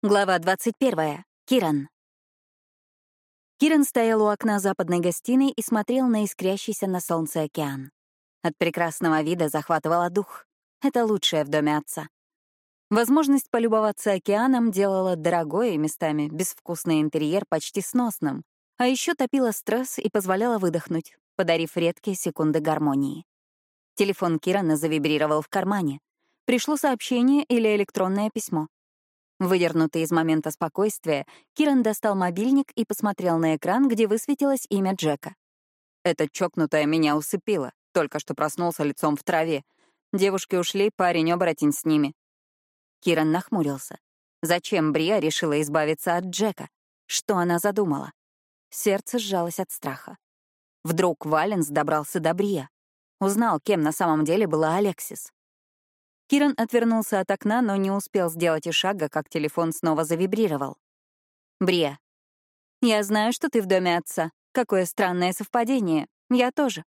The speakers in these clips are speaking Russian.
Глава 21. Киран. Киран стоял у окна западной гостиной и смотрел на искрящийся на солнце океан. От прекрасного вида захватывало дух. Это лучшее в доме отца. Возможность полюбоваться океаном делала дорогой и местами безвкусный интерьер почти сносным, а еще топила стресс и позволяла выдохнуть, подарив редкие секунды гармонии. Телефон Кирана завибрировал в кармане. Пришло сообщение или электронное письмо. Выдернутый из момента спокойствия, Киран достал мобильник и посмотрел на экран, где высветилось имя Джека. «Эта чокнутая меня усыпила. Только что проснулся лицом в траве. Девушки ушли, парень-оборотень с ними». Киран нахмурился. Зачем Брия решила избавиться от Джека? Что она задумала? Сердце сжалось от страха. Вдруг Валенс добрался до Брия. Узнал, кем на самом деле была Алексис. Киран отвернулся от окна, но не успел сделать и шага, как телефон снова завибрировал. «Брия, я знаю, что ты в доме отца. Какое странное совпадение. Я тоже».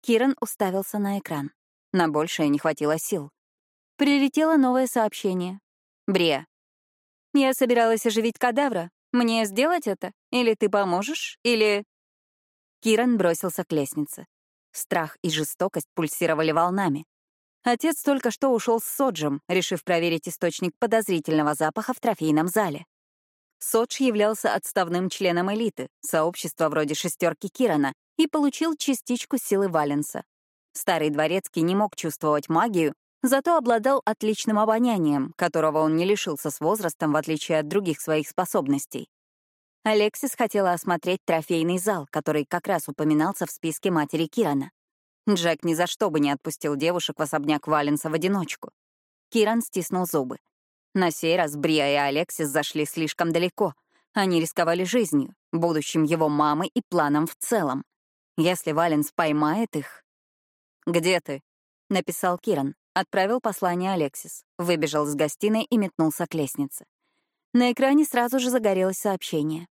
Киран уставился на экран. На большее не хватило сил. Прилетело новое сообщение. «Брия, я собиралась оживить кадавра. Мне сделать это? Или ты поможешь? Или...» Киран бросился к лестнице. Страх и жестокость пульсировали волнами. Отец только что ушел с Соджем, решив проверить источник подозрительного запаха в трофейном зале. Содж являлся отставным членом элиты, сообщества вроде «шестерки Кирана», и получил частичку силы Валенса. Старый дворецкий не мог чувствовать магию, зато обладал отличным обонянием, которого он не лишился с возрастом, в отличие от других своих способностей. Алексис хотела осмотреть трофейный зал, который как раз упоминался в списке матери Кирана. Джек ни за что бы не отпустил девушек в особняк Валенса в одиночку. Киран стиснул зубы. На сей раз Брия и Алексис зашли слишком далеко. Они рисковали жизнью, будущим его мамы и планом в целом. Если Валенс поймает их... «Где ты?» — написал Киран. Отправил послание Алексис, выбежал из гостиной и метнулся к лестнице. На экране сразу же загорелось сообщение.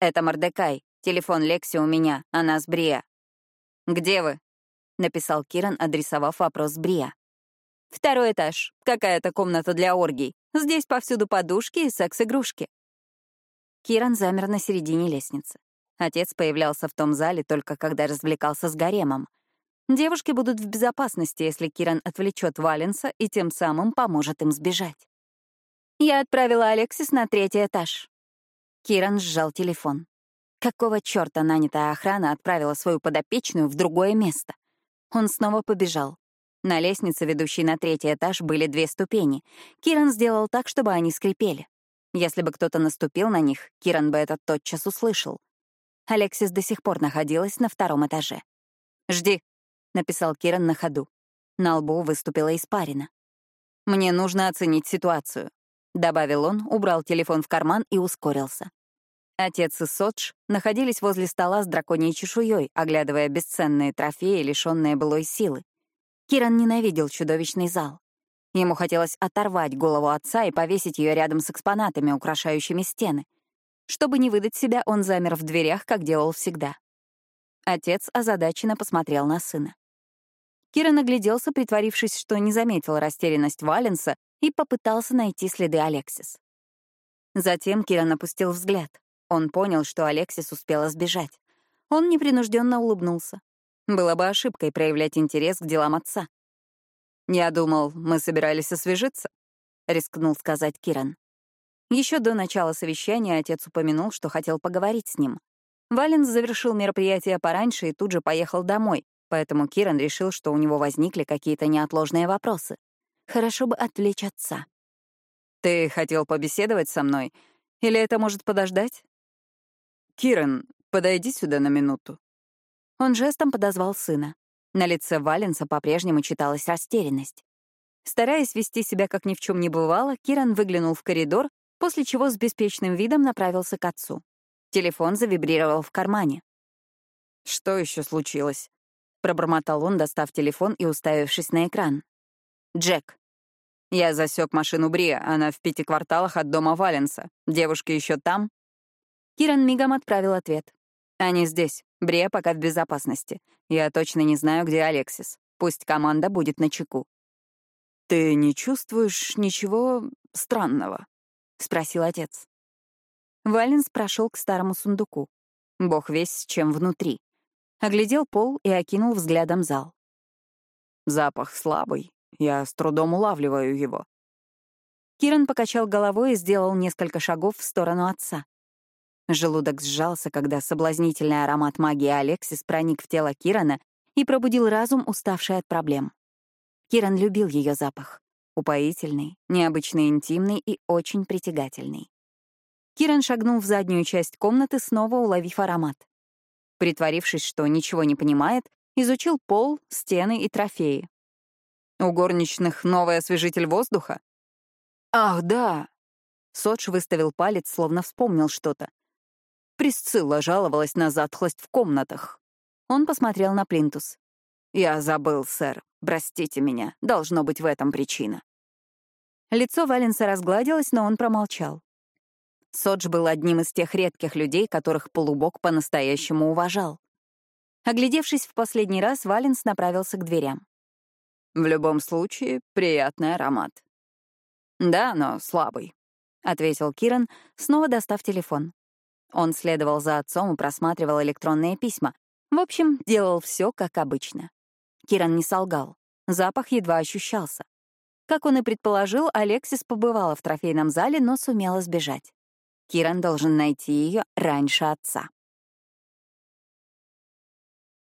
«Это Мордекай. Телефон Лекси у меня, она с Брия». «Где вы?» — написал Киран, адресовав вопрос Брия. «Второй этаж. Какая-то комната для оргий. Здесь повсюду подушки и секс-игрушки». Киран замер на середине лестницы. Отец появлялся в том зале только когда развлекался с гаремом. Девушки будут в безопасности, если Киран отвлечет Валенса и тем самым поможет им сбежать. Я отправила Алексис на третий этаж. Киран сжал телефон. Какого черта нанятая охрана отправила свою подопечную в другое место? Он снова побежал. На лестнице, ведущей на третий этаж, были две ступени. Киран сделал так, чтобы они скрипели. Если бы кто-то наступил на них, Киран бы это тотчас услышал. Алексис до сих пор находилась на втором этаже. «Жди», — написал Киран на ходу. На лбу выступила испарина. «Мне нужно оценить ситуацию», — добавил он, убрал телефон в карман и ускорился. Отец и Содж находились возле стола с драконьей чешуей, оглядывая бесценные трофеи, лишенные былой силы. Киран ненавидел чудовищный зал. Ему хотелось оторвать голову отца и повесить ее рядом с экспонатами, украшающими стены. Чтобы не выдать себя, он замер в дверях, как делал всегда. Отец озадаченно посмотрел на сына. Киран огляделся, притворившись, что не заметил растерянность Валенса, и попытался найти следы Алексис. Затем Киран опустил взгляд. Он понял, что Алексис успела сбежать. Он непринужденно улыбнулся. Было бы ошибкой проявлять интерес к делам отца. «Я думал, мы собирались освежиться», — рискнул сказать Киран. Еще до начала совещания отец упомянул, что хотел поговорить с ним. Валенс завершил мероприятие пораньше и тут же поехал домой, поэтому Киран решил, что у него возникли какие-то неотложные вопросы. Хорошо бы отвлечь отца. «Ты хотел побеседовать со мной? Или это может подождать?» «Кирен, подойди сюда на минуту». Он жестом подозвал сына. На лице Валенса по-прежнему читалась растерянность. Стараясь вести себя как ни в чем не бывало, Киран выглянул в коридор, после чего с беспечным видом направился к отцу. Телефон завибрировал в кармане. «Что еще случилось?» — пробормотал он, достав телефон и уставившись на экран. «Джек». Я засек машину Брия, она в пяти кварталах от дома Валенса. Девушки еще там? Киран мигом отправил ответ. «Они здесь. Брия пока в безопасности. Я точно не знаю, где Алексис. Пусть команда будет на чеку». «Ты не чувствуешь ничего странного?» — спросил отец. Валенс прошел к старому сундуку. Бог весь с чем внутри. Оглядел пол и окинул взглядом зал. Запах слабый, я с трудом улавливаю его. Киран покачал головой и сделал несколько шагов в сторону отца. Желудок сжался, когда соблазнительный аромат магии Алексис проник в тело Кирана и пробудил разум, уставший от проблем. Киран любил ее запах. Упоительный, необычно интимный и очень притягательный. Киран шагнул в заднюю часть комнаты, снова уловив аромат. Притворившись, что ничего не понимает, изучил пол, стены и трофеи. У горничных новый освежитель воздуха? Ах, да. Содж выставил палец, словно вспомнил что-то. Присцилла жаловалась на затхлость в комнатах. Он посмотрел на плинтус. «Я забыл, сэр. Простите меня. Должно быть в этом причина». Лицо Валенса разгладилось, но он промолчал. Содж был одним из тех редких людей, которых полубог по-настоящему уважал. Оглядевшись в последний раз, Валенс направился к дверям. «В любом случае, приятный аромат». «Да, но слабый», — ответил Киран, снова достав телефон. Он следовал за отцом и просматривал электронные письма. В общем, делал все как обычно. Киран не солгал. Запах едва ощущался. Как он и предположил, Алексис побывала в трофейном зале, но сумела сбежать. Киран должен найти ее раньше отца.